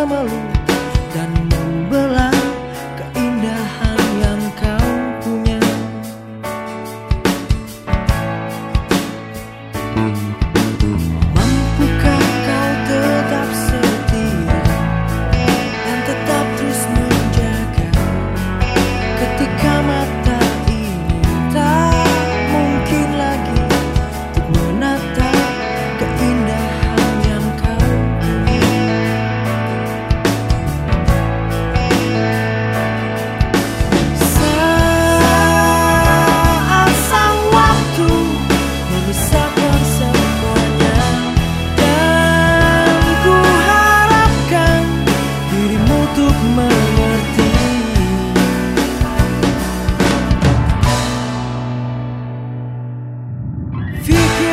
ama luz. untuk mengerti. Fikir